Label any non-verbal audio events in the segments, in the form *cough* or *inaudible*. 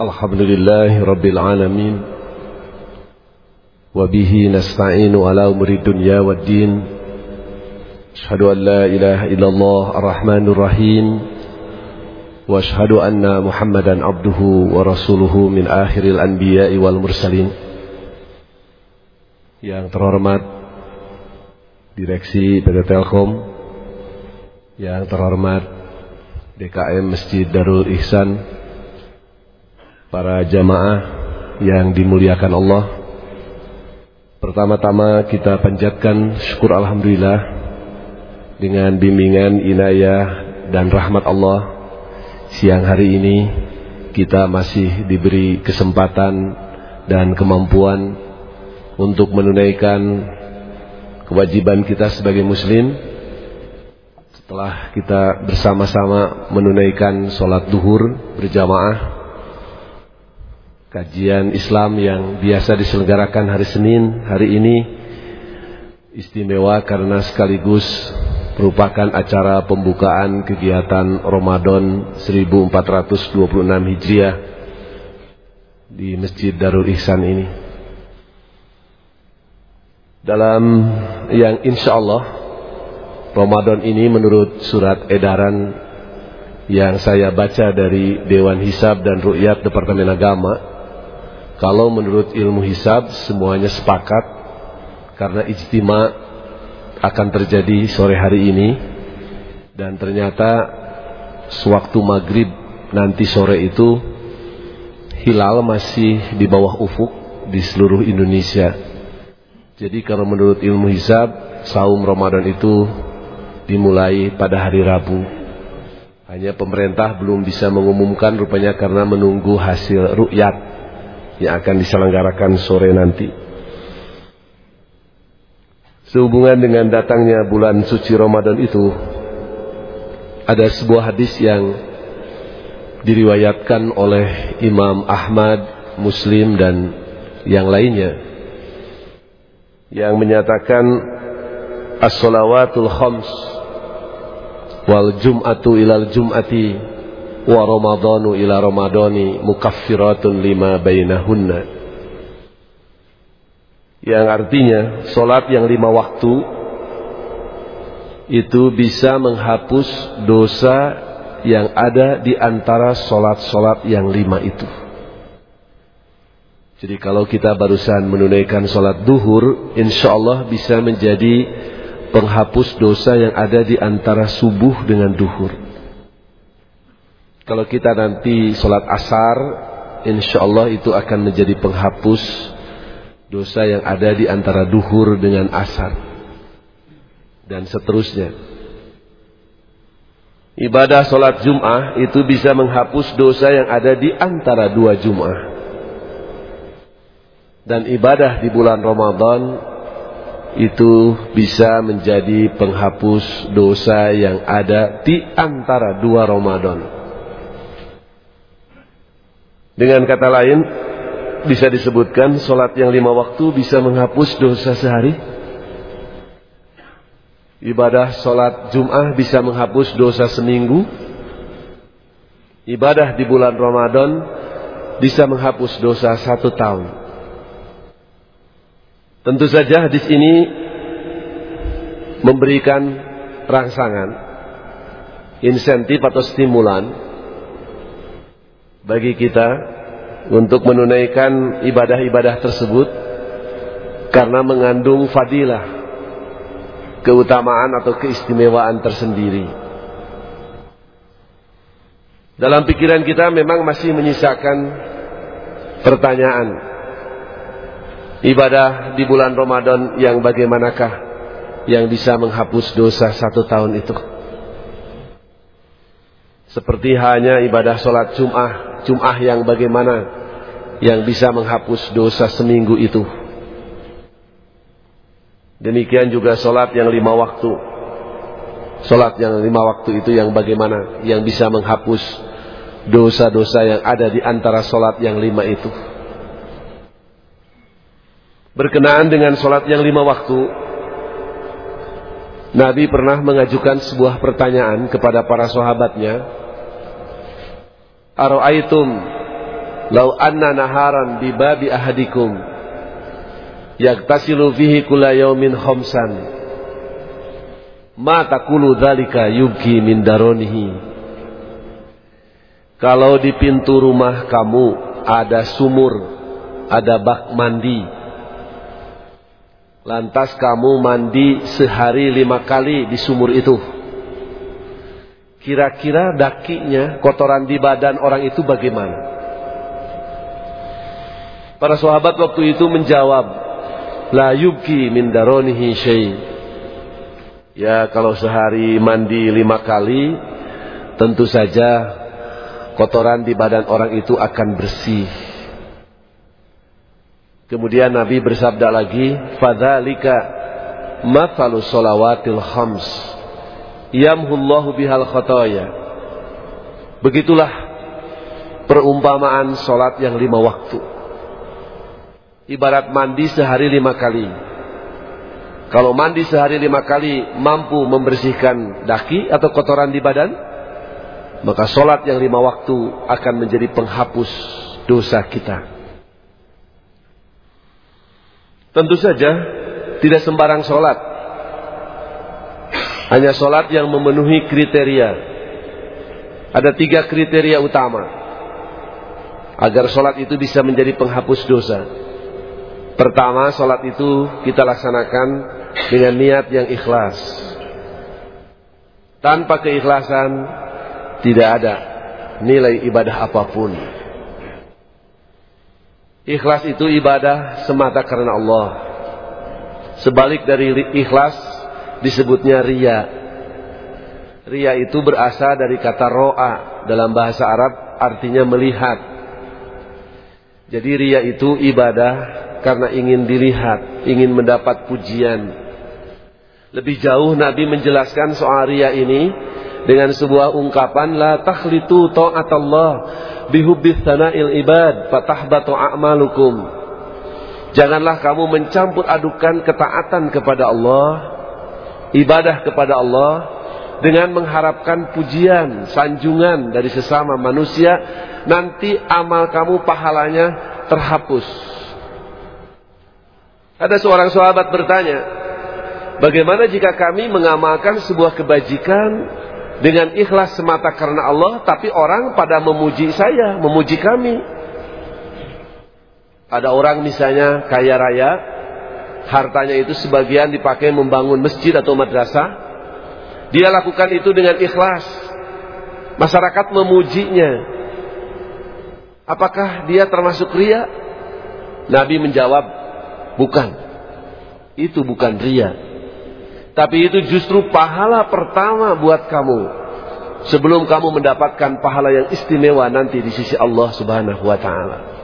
الحمد لله رب العالمين وبه نستعين على أمر الدنيا والدين أشهد أن لا إله إلا الله الرحمن الرحيم وأشهد أن محمدا عبده ورسوله من آخر الأنبياء والمرسلين yang terhormat Direksi PT Telkom yang terhormat DKM Masjid Darul Ihsan para jamaah yang dimuliakan Allah. Pertama-tama kita panjatkan syukur Alhamdulillah dengan bimbingan inayah dan rahmat Allah. Siang hari ini kita masih diberi kesempatan dan kemampuan untuk menunaikan kewajiban kita sebagai muslim. Setelah kita bersama-sama menunaikan sholat duhur berjamaah kajian Islam yang biasa diselenggarakan hari Senin hari ini istimewa karena sekaligus merupakan acara pembukaan kegiatan Ramadan 1426 Hijriah di Masjid Darul Ihsan ini. Dalam yang insya Allah Ramadan ini menurut surat edaran yang saya baca dari Dewan Hisab dan Rukyat Departemen Agama kalau menurut ilmu hisab semuanya sepakat karena ijtima akan terjadi sore hari ini. Dan ternyata sewaktu maghrib nanti sore itu hilal masih di bawah ufuk di seluruh Indonesia. Jadi kalau menurut ilmu hisab, saum Ramadan itu dimulai pada hari Rabu. Hanya pemerintah belum bisa mengumumkan rupanya karena menunggu hasil rukyat yang akan diselenggarakan sore nanti. Sehubungan dengan datangnya bulan suci Ramadan itu, ada sebuah hadis yang diriwayatkan oleh Imam Ahmad, Muslim dan yang lainnya yang menyatakan as-salawatul khams wal jum'atu ilal jum'ati wa ramadhanu ila ramadhani mukaffiratun lima bainahunna yang artinya solat yang lima waktu itu bisa menghapus dosa yang ada di antara solat-solat yang lima itu jadi kalau kita barusan menunaikan sholat duhur, insya Allah bisa menjadi penghapus dosa yang ada di antara subuh dengan duhur. Kalau kita nanti sholat asar, insya Allah itu akan menjadi penghapus dosa yang ada di antara duhur dengan asar. Dan seterusnya. Ibadah sholat Jum'ah itu bisa menghapus dosa yang ada di antara dua Jum'ah dan ibadah di bulan Ramadan itu bisa menjadi penghapus dosa yang ada di antara dua Ramadan. Dengan kata lain, bisa disebutkan solat yang lima waktu bisa menghapus dosa sehari. Ibadah solat Jum'ah bisa menghapus dosa seminggu. Ibadah di bulan Ramadan bisa menghapus dosa satu tahun. Tentu saja hadis ini memberikan rangsangan, insentif atau stimulan bagi kita untuk menunaikan ibadah-ibadah tersebut karena mengandung fadilah, keutamaan atau keistimewaan tersendiri. Dalam pikiran kita memang masih menyisakan pertanyaan ibadah di bulan Ramadan yang bagaimanakah yang bisa menghapus dosa satu tahun itu seperti hanya ibadah sholat Jum'ah Jum'ah yang bagaimana yang bisa menghapus dosa seminggu itu. Demikian juga sholat yang lima waktu. Sholat yang lima waktu itu yang bagaimana yang bisa menghapus dosa-dosa yang ada di antara sholat yang lima itu. Berkenaan dengan sholat yang lima waktu, Nabi pernah mengajukan sebuah pertanyaan kepada para sahabatnya. Aro'aitum Lau anna naharan di babi ahadikum Yaktasilu fihi kula yaumin khomsan Ma takulu dhalika yubki min daronihi. Kalau di pintu rumah kamu ada sumur Ada bak mandi Lantas kamu mandi sehari lima kali di sumur itu Kira-kira dakinya kotoran di badan orang itu bagaimana? Para sahabat waktu itu menjawab, La yubki min daronihi. Ya kalau sehari mandi lima kali, tentu saja kotoran di badan orang itu akan bersih. Kemudian Nabi bersabda lagi, Fadhalika mathalu solawatil khams. Yamhullahu bihal khotoya. Begitulah perumpamaan solat yang lima waktu ibarat mandi sehari lima kali. Kalau mandi sehari lima kali mampu membersihkan daki atau kotoran di badan, maka sholat yang lima waktu akan menjadi penghapus dosa kita. Tentu saja tidak sembarang sholat. Hanya sholat yang memenuhi kriteria. Ada tiga kriteria utama. Agar sholat itu bisa menjadi penghapus dosa. Pertama, sholat itu kita laksanakan dengan niat yang ikhlas. Tanpa keikhlasan, tidak ada nilai ibadah apa pun. Ikhlas itu ibadah semata karena Allah. Sebalik dari ikhlas disebutnya ria. Ria itu berasal dari kata ro'a dalam bahasa Arab artinya melihat. Jadi ria itu ibadah karena ingin dilihat, ingin mendapat pujian. Lebih jauh Nabi menjelaskan soal ria ini dengan sebuah ungkapan la takhlitu ta'atallah bihubbis sana'il ibad fatahbatu a'malukum. Janganlah kamu mencampur adukan ketaatan kepada Allah, ibadah kepada Allah dengan mengharapkan pujian, sanjungan dari sesama manusia, nanti amal kamu pahalanya terhapus ada seorang sahabat bertanya, bagaimana jika kami mengamalkan sebuah kebajikan dengan ikhlas semata karena Allah, tapi orang pada memuji saya, memuji kami. Ada orang misalnya kaya raya, hartanya itu sebagian dipakai membangun masjid atau madrasah. Dia lakukan itu dengan ikhlas. Masyarakat memujinya. Apakah dia termasuk ria? Nabi menjawab, Bukan. Itu bukan ria. Tapi itu justru pahala pertama buat kamu. Sebelum kamu mendapatkan pahala yang istimewa nanti di sisi Allah subhanahu wa ta'ala.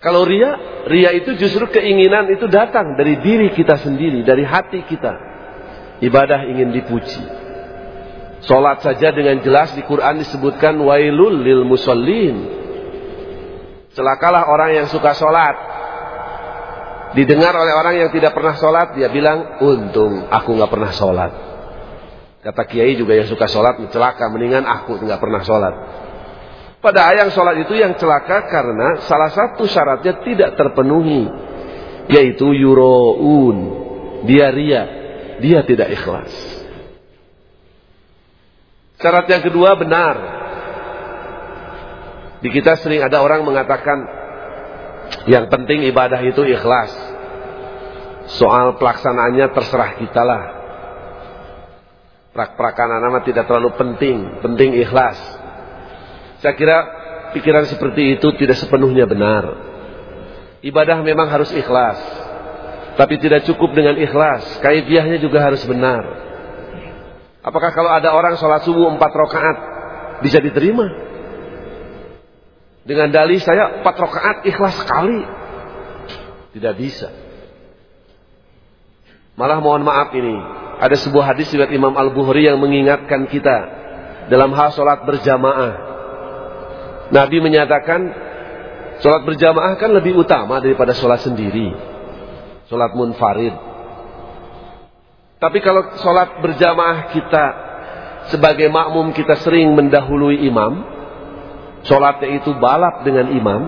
Kalau ria, ria itu justru keinginan itu datang dari diri kita sendiri, dari hati kita. Ibadah ingin dipuji. Solat saja dengan jelas di Quran disebutkan wailul lil musallin. Celakalah orang yang suka solat didengar oleh orang yang tidak pernah sholat, dia bilang, untung aku nggak pernah sholat. Kata kiai juga yang suka sholat celaka, mendingan aku nggak pernah sholat. Pada ayang sholat itu yang celaka karena salah satu syaratnya tidak terpenuhi, yaitu yuroun, dia ria, dia tidak ikhlas. Syarat yang kedua benar. Di kita sering ada orang mengatakan yang penting ibadah itu ikhlas. Soal pelaksanaannya terserah kita lah. Prak-prakan nama tidak terlalu penting, penting ikhlas. Saya kira pikiran seperti itu tidak sepenuhnya benar. Ibadah memang harus ikhlas. Tapi tidak cukup dengan ikhlas, kaifiahnya juga harus benar. Apakah kalau ada orang sholat subuh empat rakaat bisa diterima? Dengan dalih saya empat rakaat ikhlas sekali. Tidak bisa. Malah mohon maaf ini, ada sebuah hadis riwayat Imam Al-Bukhari yang mengingatkan kita dalam hal sholat berjamaah. Nabi menyatakan sholat berjamaah kan lebih utama daripada sholat sendiri. Sholat munfarid. Tapi kalau sholat berjamaah kita sebagai makmum kita sering mendahului imam, Sholatnya itu balap dengan imam.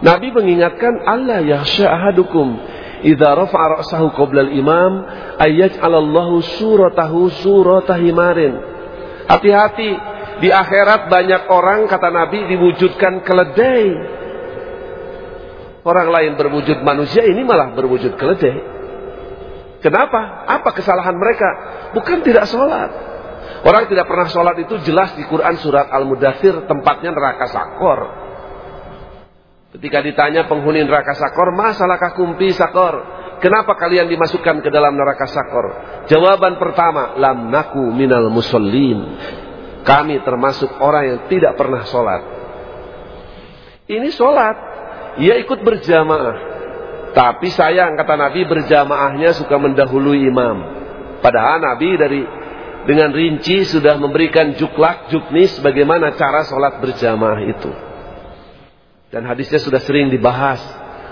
Nabi mengingatkan Allah ya ahadukum idza rafa'a ra'sahu qabla al-imam ayyaj'alallahu suratahu surata himarin. Hati-hati di akhirat banyak orang kata Nabi diwujudkan keledai. Orang lain berwujud manusia ini malah berwujud keledai. Kenapa? Apa kesalahan mereka? Bukan tidak sholat. Orang tidak pernah sholat itu jelas di Quran surat Al-Mudathir tempatnya neraka sakor. Ketika ditanya penghuni neraka sakor, masalah kumpi sakor? Kenapa kalian dimasukkan ke dalam neraka sakor? Jawaban pertama, lam naku minal musallin. Kami termasuk orang yang tidak pernah sholat. Ini sholat. Ia ikut berjamaah. Tapi sayang kata Nabi berjamaahnya suka mendahului imam. Padahal Nabi dari dengan rinci sudah memberikan juklak, juknis bagaimana cara sholat berjamaah itu. Dan hadisnya sudah sering dibahas.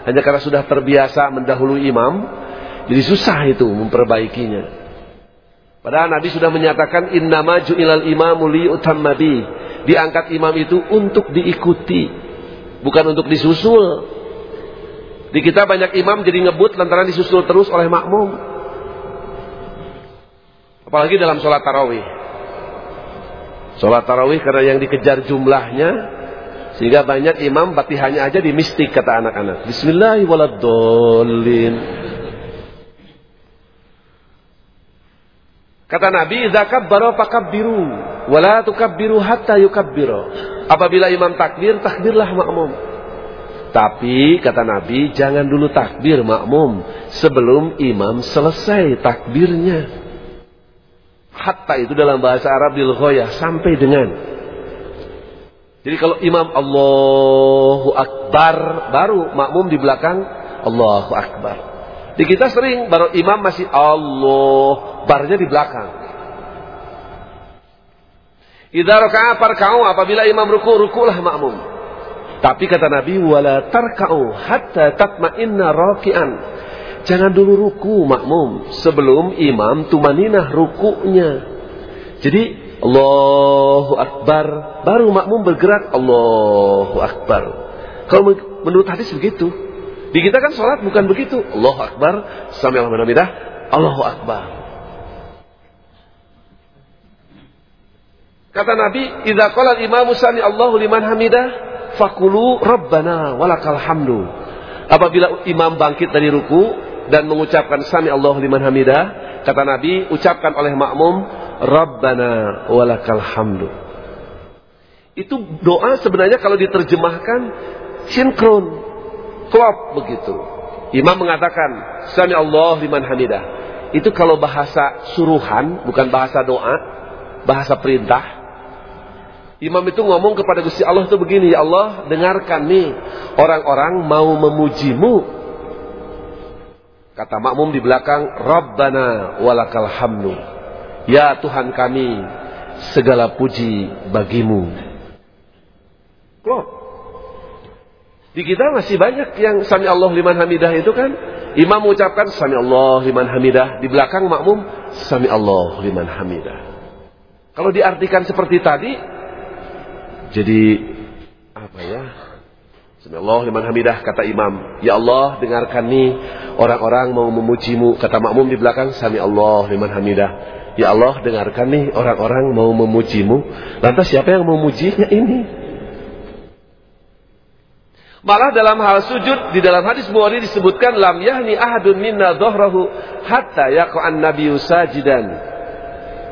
Hanya karena sudah terbiasa mendahului imam, jadi susah itu memperbaikinya. Padahal Nabi sudah menyatakan innama ju'ilal imamu liyutammabi. Diangkat imam itu untuk diikuti, bukan untuk disusul. Di kita banyak imam jadi ngebut lantaran disusul terus oleh makmum. Apalagi dalam sholat tarawih. Sholat tarawih karena yang dikejar jumlahnya, sehingga banyak imam batihannya aja di mistik kata anak-anak. Bismillahirrahmanirrahim. Kata Nabi, "Zakabbaru fakabbiru, wala tukabbiru hatta yukabbiru." Apabila imam takbir, takbirlah makmum. Tapi kata Nabi, jangan dulu takbir makmum sebelum imam selesai takbirnya. Hatta itu dalam bahasa Arab bil sampai dengan. Jadi kalau imam Allahu Akbar baru makmum di belakang Allahu Akbar. Di kita sering baru imam masih Allah, barnya di belakang. Idza raka'a apabila imam ruku rukulah makmum. Tapi kata Nabi wala tarka'u hatta tatma'inna raki'an. Jangan dulu ruku makmum sebelum imam tumaninah rukunya. Jadi Allahu Akbar baru makmum bergerak Allahu Akbar. Kalau menurut hadis begitu. Di kita kan sholat bukan begitu. Allahu Akbar, sambil hamidah, Allahu Akbar. Kata Nabi, "Idza qala al-imamu sami Allahu liman hamidah, fakulu rabbana walakal hamdu." Apabila imam bangkit dari ruku dan mengucapkan sami Allahu liman hamidah, kata Nabi, ucapkan oleh makmum, "Rabbana walakal hamdu." Itu doa sebenarnya kalau diterjemahkan sinkron klop begitu. Imam mengatakan, Sami Allah liman hamidah. Itu kalau bahasa suruhan, bukan bahasa doa, bahasa perintah. Imam itu ngomong kepada Gusti Allah itu begini, ya Allah dengarkan nih orang-orang mau memujimu. Kata makmum di belakang, Rabbana walakal hamdu. Ya Tuhan kami, segala puji bagimu. Klop. Di kita masih banyak yang sami Allah liman hamidah itu kan. Imam mengucapkan sami Allah liman hamidah. Di belakang makmum sami Allah liman hamidah. Kalau diartikan seperti tadi. Jadi apa ya. Sami Allah liman hamidah kata imam. Ya Allah dengarkan nih orang-orang mau memujimu. Kata makmum di belakang sami Allah liman hamidah. Ya Allah dengarkan nih orang-orang mau memujimu. Lantas siapa yang memujinya ini? Malah dalam hal sujud di dalam hadis Bukhari disebutkan lam yahni ahadun minna dhahrahu hatta yaqa'an nabiyyu sajidan.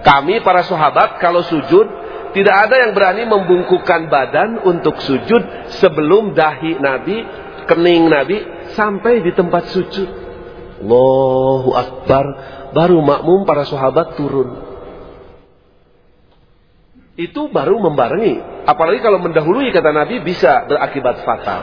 Kami para sahabat kalau sujud tidak ada yang berani membungkukkan badan untuk sujud sebelum dahi Nabi, kening Nabi sampai di tempat sujud. Allahu Akbar. Baru makmum para sahabat turun itu baru membarengi. Apalagi kalau mendahului kata Nabi bisa berakibat fatal.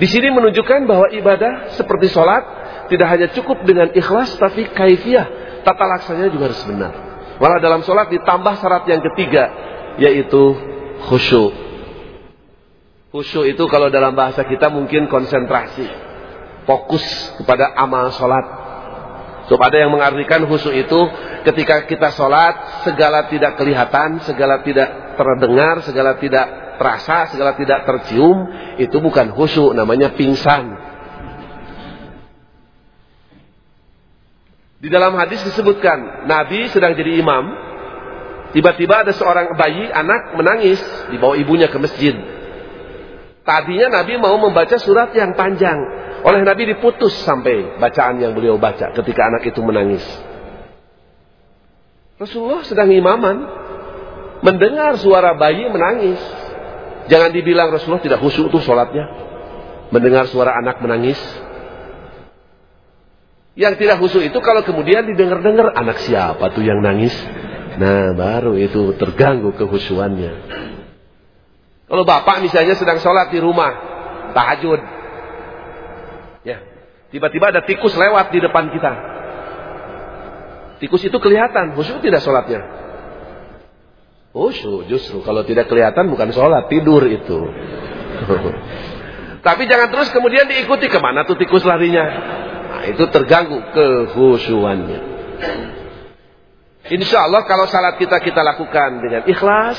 Di sini menunjukkan bahwa ibadah seperti sholat tidak hanya cukup dengan ikhlas tapi kaifiah tata laksananya juga harus benar. Malah dalam sholat ditambah syarat yang ketiga yaitu khusyuk. Khusyuk itu kalau dalam bahasa kita mungkin konsentrasi, fokus kepada amal sholat So ada yang mengartikan khusyuk itu ketika kita sholat segala tidak kelihatan, segala tidak terdengar, segala tidak terasa, segala tidak tercium, itu bukan khusyuk, namanya pingsan. Di dalam hadis disebutkan, Nabi sedang jadi imam, tiba-tiba ada seorang bayi, anak menangis, dibawa ibunya ke masjid. Tadinya Nabi mau membaca surat yang panjang, oleh Nabi diputus sampai bacaan yang beliau baca ketika anak itu menangis. Rasulullah sedang imaman, mendengar suara bayi menangis. Jangan dibilang Rasulullah tidak khusyuk tuh sholatnya. Mendengar suara anak menangis, yang tidak khusyuk itu kalau kemudian didengar-dengar anak siapa tuh yang nangis. Nah baru itu terganggu kehusuannya. Kalau bapak misalnya sedang sholat di rumah, tahajud. Tiba-tiba ada tikus lewat di depan kita. Tikus itu kelihatan, khusyuk tidak sholatnya. Khusyuk justru kalau tidak kelihatan bukan sholat, tidur itu. *laughs* Tapi jangan terus kemudian diikuti ke mana tuh tikus larinya itu terganggu kehusuannya. Insya Allah kalau salat kita kita lakukan dengan ikhlas,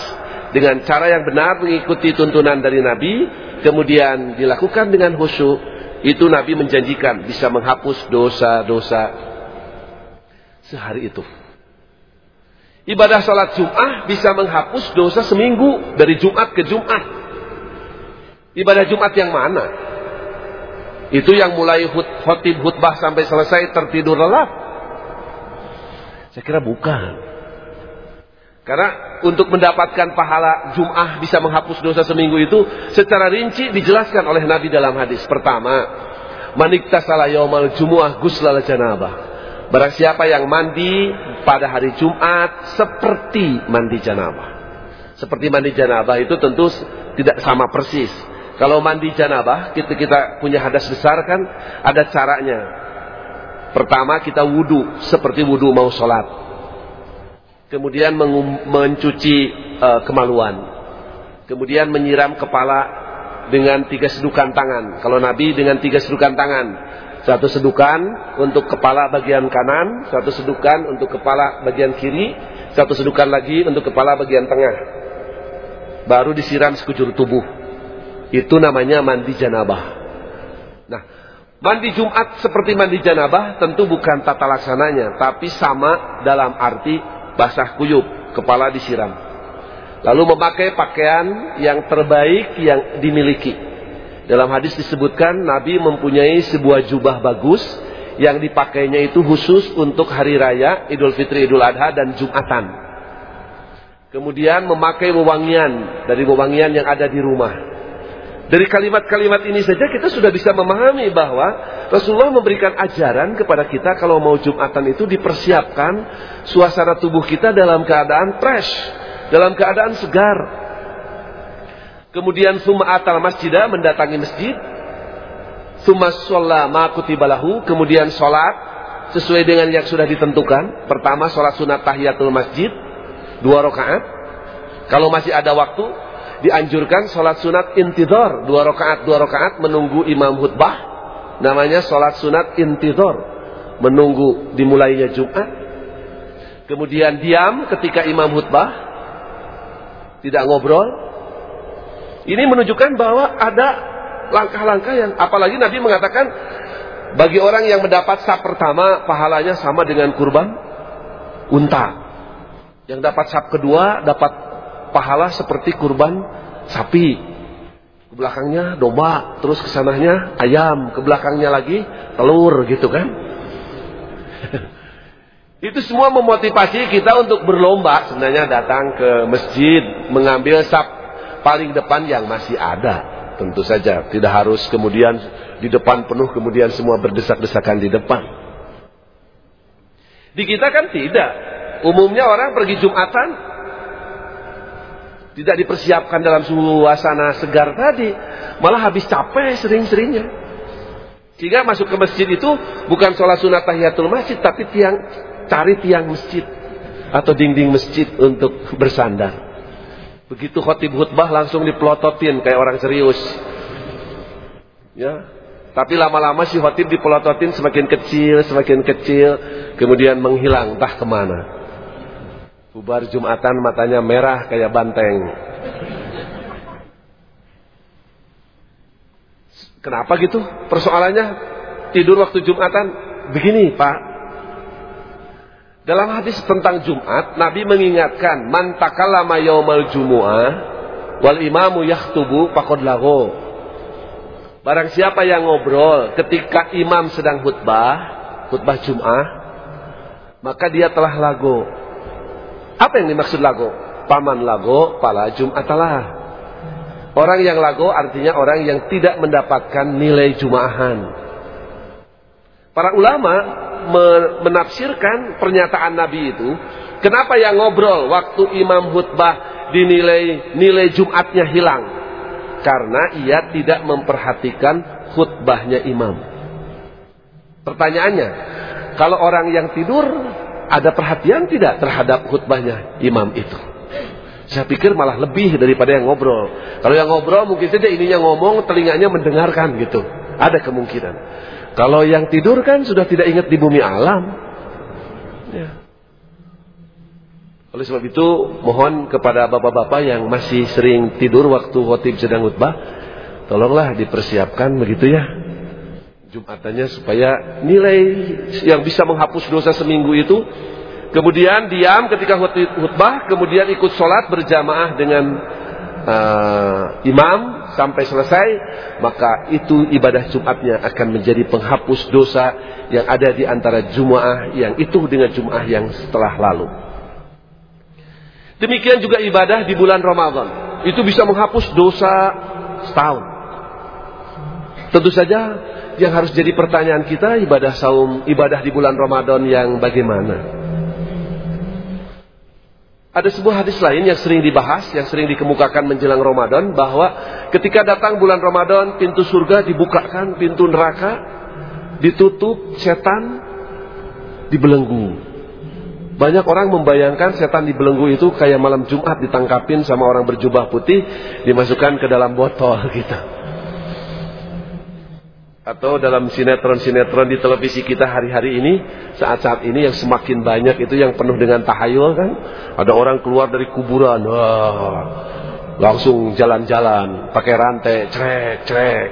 dengan cara yang benar mengikuti tuntunan dari Nabi, kemudian dilakukan dengan khusyuk, itu Nabi menjanjikan bisa menghapus dosa-dosa sehari itu. Ibadah salat Jum'ah bisa menghapus dosa seminggu dari Jumat ke Jumat. Ibadah Jumat yang mana? Itu yang mulai khotib khutbah sampai selesai tertidur lelap. Saya kira bukan. Karena untuk mendapatkan pahala Jum'ah bisa menghapus dosa seminggu itu secara rinci dijelaskan oleh Nabi dalam hadis. Pertama, maniktasala yaumal jumu'ah guslal janabah. Barang siapa yang mandi pada hari Jumat seperti mandi janabah. Seperti mandi janabah itu tentu tidak sama persis. Kalau mandi janabah, kita kita punya hadas besar kan ada caranya. Pertama kita wudhu seperti wudhu mau sholat. Kemudian mencuci uh, kemaluan. Kemudian menyiram kepala dengan tiga sedukan tangan. Kalau Nabi dengan tiga sedukan tangan. Satu sedukan untuk kepala bagian kanan, satu sedukan untuk kepala bagian kiri, satu sedukan lagi untuk kepala bagian tengah. Baru disiram sekujur tubuh. Itu namanya mandi janabah. Nah, mandi Jumat seperti mandi janabah tentu bukan tata laksananya, tapi sama dalam arti basah kuyup, kepala disiram. Lalu memakai pakaian yang terbaik yang dimiliki. Dalam hadis disebutkan Nabi mempunyai sebuah jubah bagus yang dipakainya itu khusus untuk hari raya Idul Fitri, Idul Adha dan Jumatan. Kemudian memakai wewangian dari wewangian yang ada di rumah. Dari kalimat-kalimat ini saja kita sudah bisa memahami bahwa Rasulullah memberikan ajaran kepada kita kalau mau Jumatan itu dipersiapkan suasana tubuh kita dalam keadaan fresh, dalam keadaan segar. Kemudian summa atal masjidah mendatangi masjid. Summa sholla makutibalahu. Kemudian sholat sesuai dengan yang sudah ditentukan. Pertama sholat sunat tahiyatul masjid. Dua rakaat. Kalau masih ada waktu, dianjurkan sholat sunat intidor dua rakaat dua rakaat menunggu imam khutbah namanya sholat sunat intidor menunggu dimulainya Jumat. Kemudian diam ketika imam khutbah tidak ngobrol. Ini menunjukkan bahwa ada langkah-langkah yang apalagi Nabi mengatakan bagi orang yang mendapat sab pertama pahalanya sama dengan kurban unta. Yang dapat sab kedua dapat pahala seperti kurban sapi. Ke belakangnya domba, terus ke sananya ayam, ke belakangnya lagi telur gitu kan. *laughs* Itu semua memotivasi kita untuk berlomba sebenarnya datang ke masjid mengambil sap paling depan yang masih ada. Tentu saja tidak harus kemudian di depan penuh kemudian semua berdesak-desakan di depan. Di kita kan tidak. Umumnya orang pergi Jumatan tidak dipersiapkan dalam suasana segar tadi, malah habis capek sering-seringnya. Sehingga masuk ke masjid itu bukan sholat sunat tahiyatul masjid, tapi tiang cari tiang masjid atau dinding masjid untuk bersandar. Begitu khotib khutbah langsung dipelototin kayak orang serius. Ya, tapi lama-lama si khotib dipelototin semakin kecil, semakin kecil, kemudian menghilang entah ke mana. Bubar Jumatan matanya merah kayak banteng. Kenapa gitu? Persoalannya tidur waktu Jumatan begini, Pak. Dalam hadis tentang Jumat, Nabi mengingatkan, "Man takallama yaumal jumu'ah wal imamu yaktubu faqad lago." Barang siapa yang ngobrol ketika imam sedang khutbah, khutbah Jumat, maka dia telah lago. Apa yang dimaksud lago? Paman lago, pala Jumatalah. Orang yang lago artinya orang yang tidak mendapatkan nilai jumaahan. Para ulama menafsirkan pernyataan Nabi itu, kenapa yang ngobrol waktu imam khutbah dinilai nilai Jumatnya hilang? Karena ia tidak memperhatikan khutbahnya imam. Pertanyaannya, kalau orang yang tidur ada perhatian tidak terhadap khutbahnya imam itu? Saya pikir malah lebih daripada yang ngobrol. Kalau yang ngobrol mungkin saja ininya ngomong, telinganya mendengarkan gitu. Ada kemungkinan. Kalau yang tidur kan sudah tidak ingat di bumi alam. Ya. Oleh sebab itu mohon kepada bapak-bapak yang masih sering tidur waktu khotib sedang khutbah, tolonglah dipersiapkan begitu ya. Jumatannya supaya nilai yang bisa menghapus dosa seminggu itu Kemudian diam ketika khutbah, kemudian ikut sholat berjamaah dengan uh, imam sampai selesai, maka itu ibadah Jumatnya akan menjadi penghapus dosa yang ada di antara Jumaah yang itu dengan Jumaah yang setelah lalu. Demikian juga ibadah di bulan Ramadan. Itu bisa menghapus dosa setahun. Tentu saja yang harus jadi pertanyaan kita ibadah saum, ibadah di bulan Ramadan yang bagaimana? Ada sebuah hadis lain yang sering dibahas, yang sering dikemukakan menjelang Ramadan bahwa ketika datang bulan Ramadan pintu surga dibukakan, pintu neraka ditutup, setan dibelenggu. Banyak orang membayangkan setan dibelenggu itu kayak malam Jumat ditangkapin sama orang berjubah putih dimasukkan ke dalam botol *laughs* gitu atau dalam sinetron-sinetron di televisi kita hari-hari ini saat-saat ini yang semakin banyak itu yang penuh dengan tahayul kan? Ada orang keluar dari kuburan wah langsung jalan-jalan pakai rantai crek crek.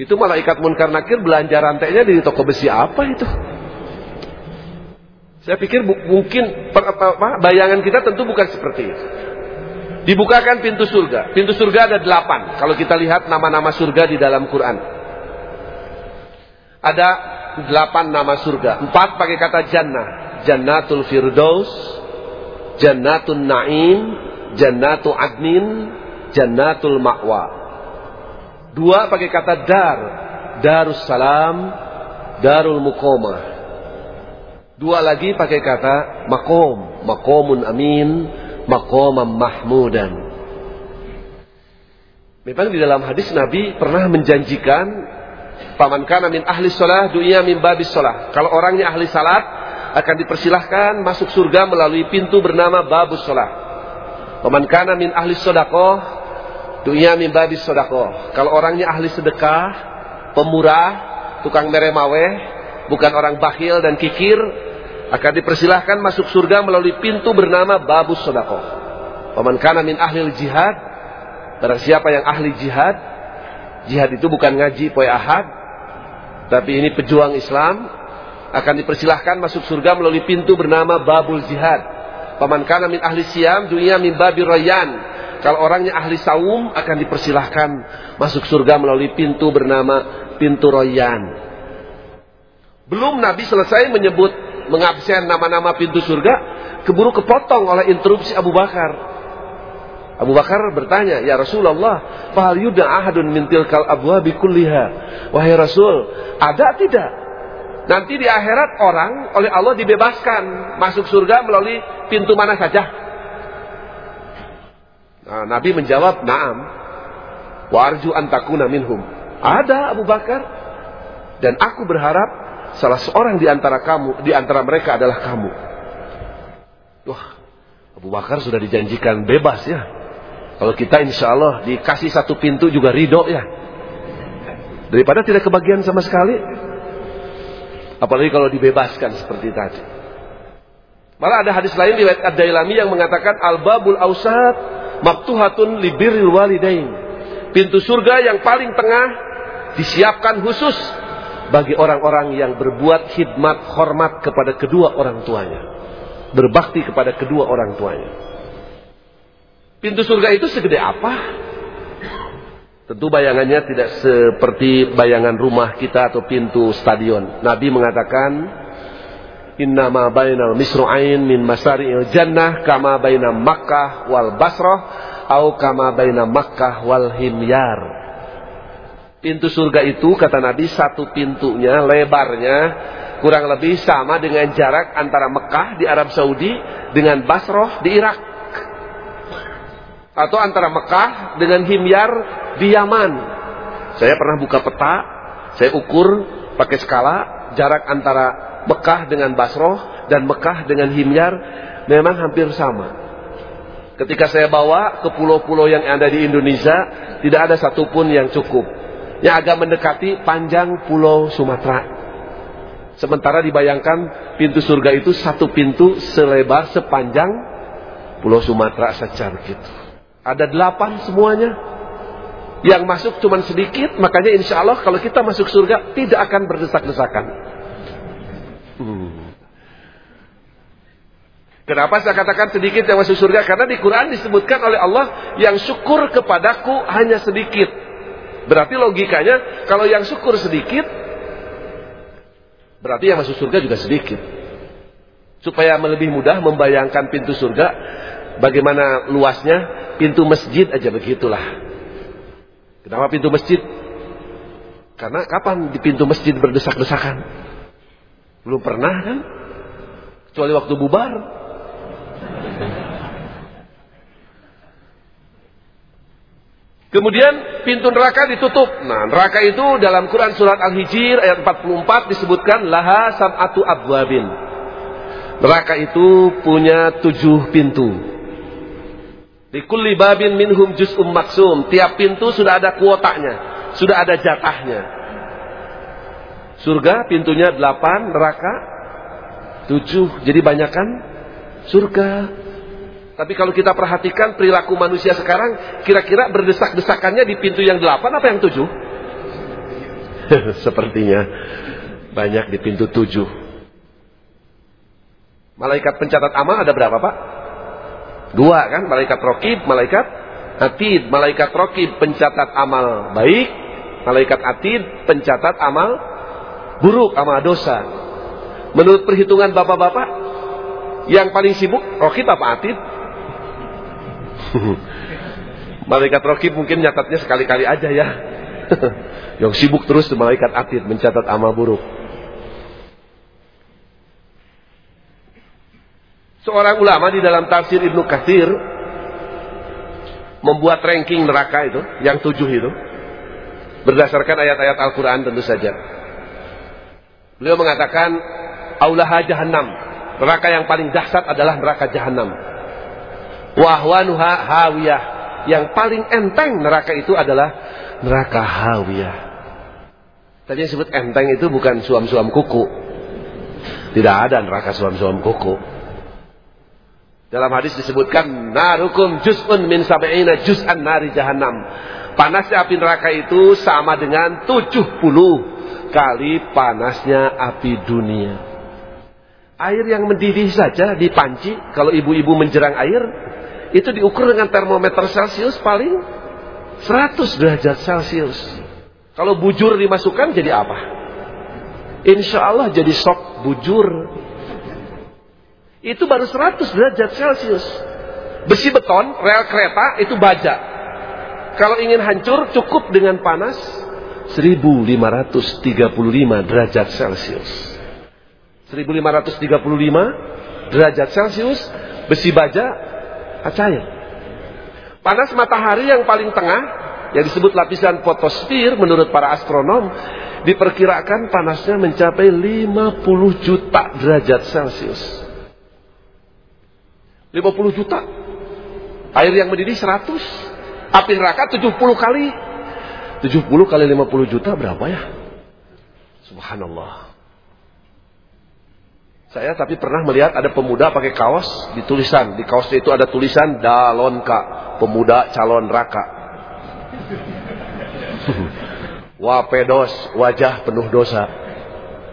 Itu malaikat munkar nakir belanja rantainya di toko besi apa itu? Saya pikir mungkin bayangan kita tentu bukan seperti itu Dibukakan pintu surga. Pintu surga ada delapan. Kalau kita lihat nama-nama surga di dalam Quran. Ada delapan nama surga. Empat pakai kata jannah. Jannatul Firdaus. Jannatul Naim. Jannatul Adnin. Jannatul Ma'wa. Dua pakai kata dar. Darussalam. Darul Muqomah. Dua lagi pakai kata makom. Makomun amin maqamam mahmudan. Memang di dalam hadis Nabi pernah menjanjikan paman kana min ahli sholah dunia min babis sholah. Kalau orangnya ahli salat akan dipersilahkan masuk surga melalui pintu bernama babus sholah. Paman kana min ahli sodakoh dunia min babis sodakoh. Kalau orangnya ahli sedekah, pemurah, tukang meremaweh, bukan orang bakhil dan kikir, akan dipersilahkan masuk surga melalui pintu bernama Babus Sodako. Paman kana min ahli jihad, barang siapa yang ahli jihad, jihad itu bukan ngaji poy ahad, tapi ini pejuang Islam, akan dipersilahkan masuk surga melalui pintu bernama Babul Jihad. Paman kana min ahli siam, dunia min babi royan. Kalau orangnya ahli saum akan dipersilahkan masuk surga melalui pintu bernama pintu royan. Belum Nabi selesai menyebut mengabsen nama-nama pintu surga, keburu kepotong oleh interupsi Abu Bakar. Abu Bakar bertanya, "Ya Rasulullah, fahal yuda ahadun min tilkal abwabi kulliha?" Wahai Rasul, ada tidak? Nanti di akhirat orang oleh Allah dibebaskan masuk surga melalui pintu mana saja? Nah, Nabi menjawab, "Na'am." Wa arju an takuna minhum. Ada Abu Bakar dan aku berharap salah seorang di antara kamu, di antara mereka adalah kamu. Wah, Abu Bakar sudah dijanjikan bebas ya. Kalau kita insya Allah dikasih satu pintu juga ridho ya. Daripada tidak kebagian sama sekali. Apalagi kalau dibebaskan seperti tadi. Malah ada hadis lain di Ad-Dailami yang mengatakan al-babul ausat maktuhatun libiril walidain. pintu surga yang paling tengah disiapkan khusus bagi orang-orang yang berbuat khidmat hormat kepada kedua orang tuanya. Berbakti kepada kedua orang tuanya. Pintu surga itu segede apa? Tentu bayangannya tidak seperti bayangan rumah kita atau pintu stadion. Nabi mengatakan, Inna ma bainal misru'ain min masari'il jannah kama baina Makkah wal Basrah au kama baina Makkah wal Himyar. Pintu surga itu kata Nabi satu pintunya lebarnya kurang lebih sama dengan jarak antara Mekah di Arab Saudi dengan Basroh di Irak. Atau antara Mekah dengan Himyar di Yaman. Saya pernah buka peta, saya ukur pakai skala jarak antara Mekah dengan Basroh dan Mekah dengan Himyar memang hampir sama. Ketika saya bawa ke pulau-pulau yang ada di Indonesia, tidak ada satupun yang cukup yang agak mendekati panjang pulau Sumatera. Sementara dibayangkan pintu surga itu satu pintu selebar sepanjang pulau Sumatera saja begitu. Ada delapan semuanya. Yang masuk cuma sedikit, makanya insya Allah kalau kita masuk surga tidak akan berdesak-desakan. Hmm. Kenapa saya katakan sedikit yang masuk surga? Karena di Quran disebutkan oleh Allah yang syukur kepadaku hanya sedikit. Berarti logikanya kalau yang syukur sedikit berarti yang masuk surga juga sedikit. Supaya lebih mudah membayangkan pintu surga bagaimana luasnya, pintu masjid aja begitulah. Kenapa pintu masjid? Karena kapan di pintu masjid berdesak-desakan? Belum pernah kan? Kecuali waktu bubar. Kemudian pintu neraka ditutup. Nah, neraka itu dalam Quran surat Al-Hijr ayat 44 disebutkan laha sab'atu abwabin. Neraka itu punya tujuh pintu. Di kulli babin minhum juz'um maksum. Tiap pintu sudah ada kuotanya, sudah ada jatahnya. Surga pintunya delapan, neraka tujuh. Jadi banyakan surga. Tapi kalau kita perhatikan perilaku manusia sekarang, kira-kira berdesak-desakannya di pintu yang delapan apa yang tujuh? *laughs* Sepertinya banyak di pintu tujuh. Malaikat pencatat amal ada berapa pak? Dua kan, malaikat rokib, malaikat atid. Malaikat rokib pencatat amal baik, malaikat atid pencatat amal buruk, amal dosa. Menurut perhitungan bapak-bapak, yang paling sibuk rokib apa atid? *laughs* malaikat rokib mungkin nyatatnya sekali-kali aja ya. *laughs* yang sibuk terus malaikat atid mencatat amal buruk. Seorang ulama di dalam tafsir Ibnu Katsir membuat ranking neraka itu, yang tujuh itu, berdasarkan ayat-ayat Al-Quran tentu saja. Beliau mengatakan, Aulaha jahannam. Neraka yang paling dahsyat adalah neraka jahannam. Wahwanuha hawiyah. Yang paling enteng neraka itu adalah neraka hawiyah. Tadi yang disebut enteng itu bukan suam-suam kuku. Tidak ada neraka suam-suam kuku. Dalam hadis disebutkan narukum juz'un min sab'ina juz'an nari jahannam. Panasnya api neraka itu sama dengan 70 kali panasnya api dunia. Air yang mendidih saja di panci, kalau ibu-ibu menjerang air, itu diukur dengan termometer Celcius paling 100 derajat Celcius. Kalau bujur dimasukkan jadi apa? Insya Allah jadi sok bujur. Itu baru 100 derajat Celcius. Besi beton, rel kereta itu baja. Kalau ingin hancur cukup dengan panas 1535 derajat Celcius. 1535 derajat Celcius, besi baja cair. Panas matahari yang paling tengah yang disebut lapisan fotosfer menurut para astronom diperkirakan panasnya mencapai 50 juta derajat Celcius. 50 juta. Air yang mendidih 100. Api neraka 70 kali. 70 kali 50 juta berapa ya? Subhanallah. Saya tapi pernah melihat ada pemuda pakai kaos di tulisan. Di kaosnya itu ada tulisan Dalonka, pemuda calon raka. *laughs* Wapedos, wajah penuh dosa.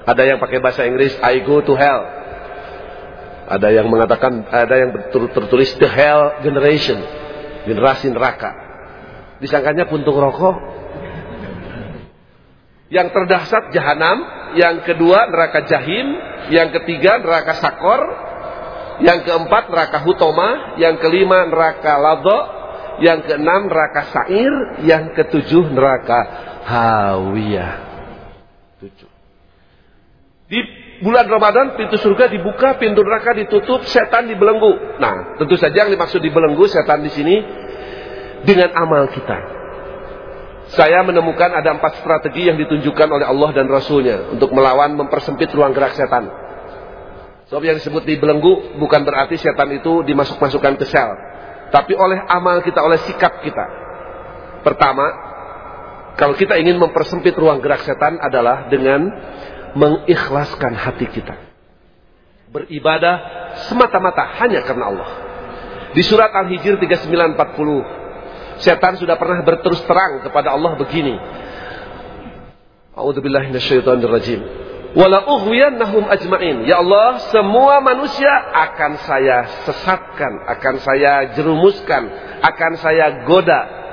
Ada yang pakai bahasa Inggris, I go to hell. Ada yang mengatakan, ada yang tertulis the hell generation, generasi neraka. Disangkanya puntung rokok. Yang terdahsyat jahanam, yang kedua neraka jahim, yang ketiga neraka sakor, yang keempat neraka hutoma, yang kelima neraka lado, yang keenam neraka sair, yang ketujuh neraka hawiyah. Tujuh. Di bulan Ramadan pintu surga dibuka, pintu neraka ditutup, setan dibelenggu. Nah, tentu saja yang dimaksud dibelenggu setan di sini dengan amal kita. Saya menemukan ada empat strategi yang ditunjukkan oleh Allah dan Rasulnya untuk melawan mempersempit ruang gerak setan. Sebab yang disebut dibelenggu bukan berarti setan itu dimasuk-masukkan ke sel. Tapi oleh amal kita, oleh sikap kita. Pertama, kalau kita ingin mempersempit ruang gerak setan adalah dengan mengikhlaskan hati kita. Beribadah semata-mata hanya karena Allah. Di surat Al-Hijr 3940, setan sudah pernah berterus terang kepada Allah begini. A'udzubillahi minasyaitonirrajim. Wala ajmain. Ya Allah, semua manusia akan saya sesatkan, akan saya jerumuskan, akan saya goda.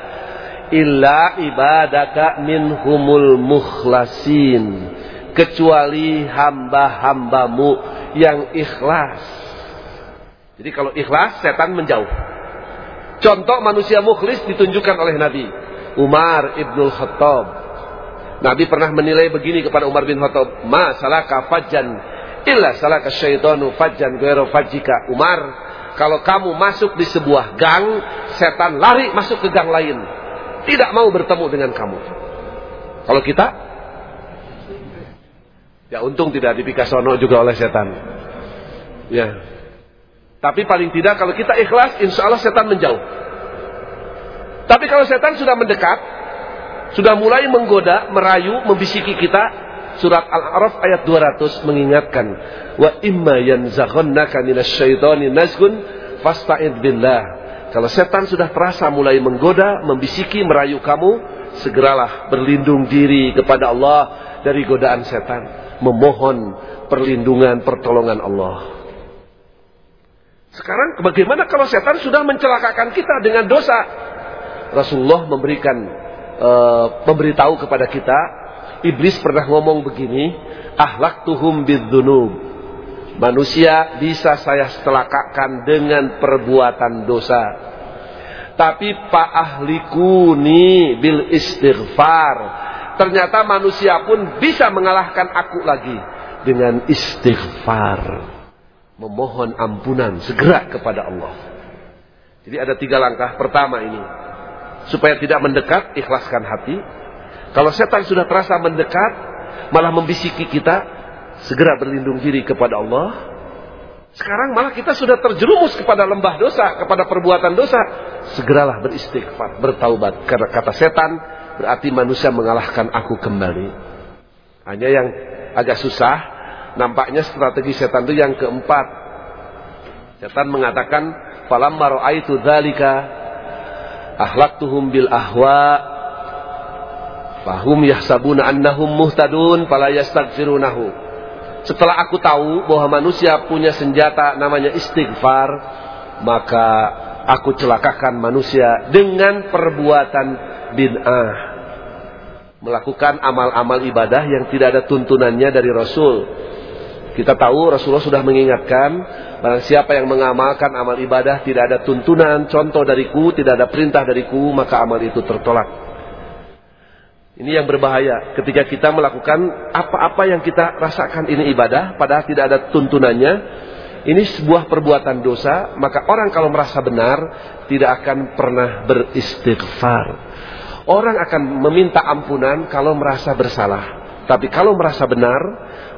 Illa ibadaka minhumul mukhlasin. Kecuali hamba-hambamu yang ikhlas. Jadi kalau ikhlas, setan menjauh. Contoh manusia mukhlis ditunjukkan oleh Nabi. Umar ibnul Khattab Nabi pernah menilai begini kepada Umar bin Khattab, "Ma salaka fajjan illa salaka syaitanu fajjan ghairu fajjika." Umar, kalau kamu masuk di sebuah gang, setan lari masuk ke gang lain. Tidak mau bertemu dengan kamu. Kalau kita Ya untung tidak dipikasono juga oleh setan. Ya. Tapi paling tidak kalau kita ikhlas, insya Allah setan menjauh. Tapi kalau setan sudah mendekat, sudah mulai menggoda, merayu, membisiki kita. Surat Al-A'raf ayat 200 mengingatkan, wa imma yanzaghannaka minasyaitani nazgun fasta'id billah. Kalau setan sudah terasa mulai menggoda, membisiki, merayu kamu, segeralah berlindung diri kepada Allah dari godaan setan, memohon perlindungan, pertolongan Allah. Sekarang bagaimana kalau setan sudah mencelakakan kita dengan dosa? Rasulullah memberikan uh, memberitahu kepada kita, iblis pernah ngomong begini, ahlak tuhum bidzunub. Manusia bisa saya setelakakan dengan perbuatan dosa. Tapi pak ahlikuni bil istighfar. Ternyata manusia pun bisa mengalahkan aku lagi dengan istighfar. Memohon ampunan segera kepada Allah. Jadi ada tiga langkah. Pertama ini, supaya tidak mendekat, ikhlaskan hati. Kalau setan sudah terasa mendekat, malah membisiki kita, segera berlindung diri kepada Allah. Sekarang malah kita sudah terjerumus kepada lembah dosa, kepada perbuatan dosa. Segeralah beristighfar, bertaubat. Karena kata setan, berarti manusia mengalahkan aku kembali. Hanya yang agak susah, nampaknya strategi setan itu yang keempat. Setan mengatakan, falamma ra'aitu dzalika ahlaktuhum bil ahwa fahum yahsabuna annahum muhtadun fala yastaghfirunahu. Setelah aku tahu bahwa manusia punya senjata namanya istighfar maka aku celakakan manusia dengan perbuatan bid'ah. Melakukan amal-amal ibadah yang tidak ada tuntunannya dari Rasul kita tahu Rasulullah sudah mengingatkan barang siapa yang mengamalkan amal ibadah tidak ada tuntunan, contoh dariku, tidak ada perintah dariku, maka amal itu tertolak. Ini yang berbahaya ketika kita melakukan apa-apa yang kita rasakan ini ibadah padahal tidak ada tuntunannya. Ini sebuah perbuatan dosa, maka orang kalau merasa benar tidak akan pernah beristighfar. Orang akan meminta ampunan kalau merasa bersalah. Tapi kalau merasa benar,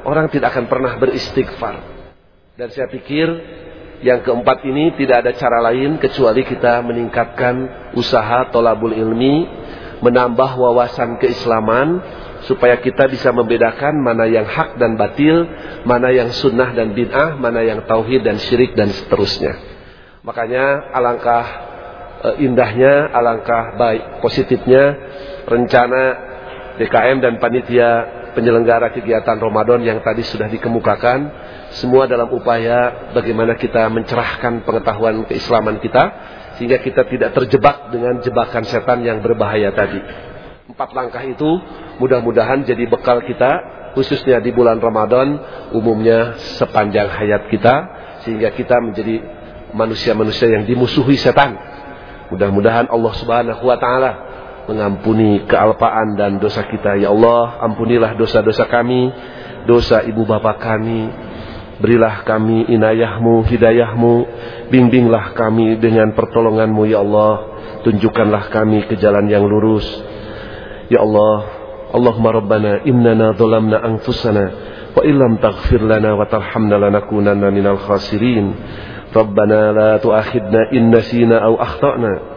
orang tidak akan pernah beristighfar. Dan saya pikir yang keempat ini tidak ada cara lain kecuali kita meningkatkan usaha tolabul ilmi, menambah wawasan keislaman, supaya kita bisa membedakan mana yang hak dan batil, mana yang sunnah dan bid'ah, mana yang tauhid dan syirik dan seterusnya. Makanya alangkah uh, indahnya, alangkah baik positifnya rencana DKM dan panitia penyelenggara kegiatan Ramadan yang tadi sudah dikemukakan semua dalam upaya bagaimana kita mencerahkan pengetahuan keislaman kita sehingga kita tidak terjebak dengan jebakan setan yang berbahaya tadi. Empat langkah itu mudah-mudahan jadi bekal kita khususnya di bulan Ramadan umumnya sepanjang hayat kita sehingga kita menjadi manusia-manusia yang dimusuhi setan. Mudah-mudahan Allah Subhanahu wa taala mengampuni kealpaan dan dosa kita. Ya Allah, ampunilah dosa-dosa kami, dosa ibu bapak kami, Berilah kami inayahmu, hidayahmu. Bimbinglah kami dengan pertolonganmu ya Allah. Tunjukkanlah kami ke jalan yang lurus. Ya Allah Allahumma Rabbana innana zalamna anfusana Wa illam taghfir lana wa tarhamna lanakunanna minal khasirin. Rabbana la tuakhidna in nasina au akhtana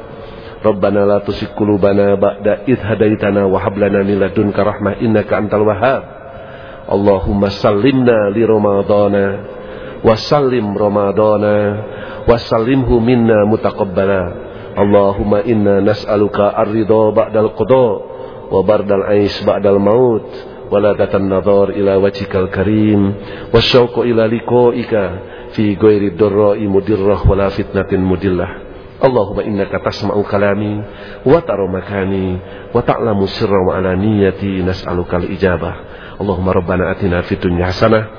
Rabbana la tusik kulubana ba'da idh hadaitana wa hablana min ladunka rahmah innaka antal wahhab. Allahumma sallimna li Ramadana wa sallim Ramadana wa sallimhu minna mutaqabbala. Allahumma inna nas'aluka ar-ridha ba'dal qada wa bardal ais ba'dal maut nadhar ila wajhikal karim wasyauqu ila liqa'ika fi ghairi dharra'i mudirrah wala fitnatin mudillah Allahumma innaka tasma'u kalami wa tara makani wa ta'lamu sirra wa alaniyati nas'aluka al-ijabah Allahumma rabbana atina fid dunya hasanah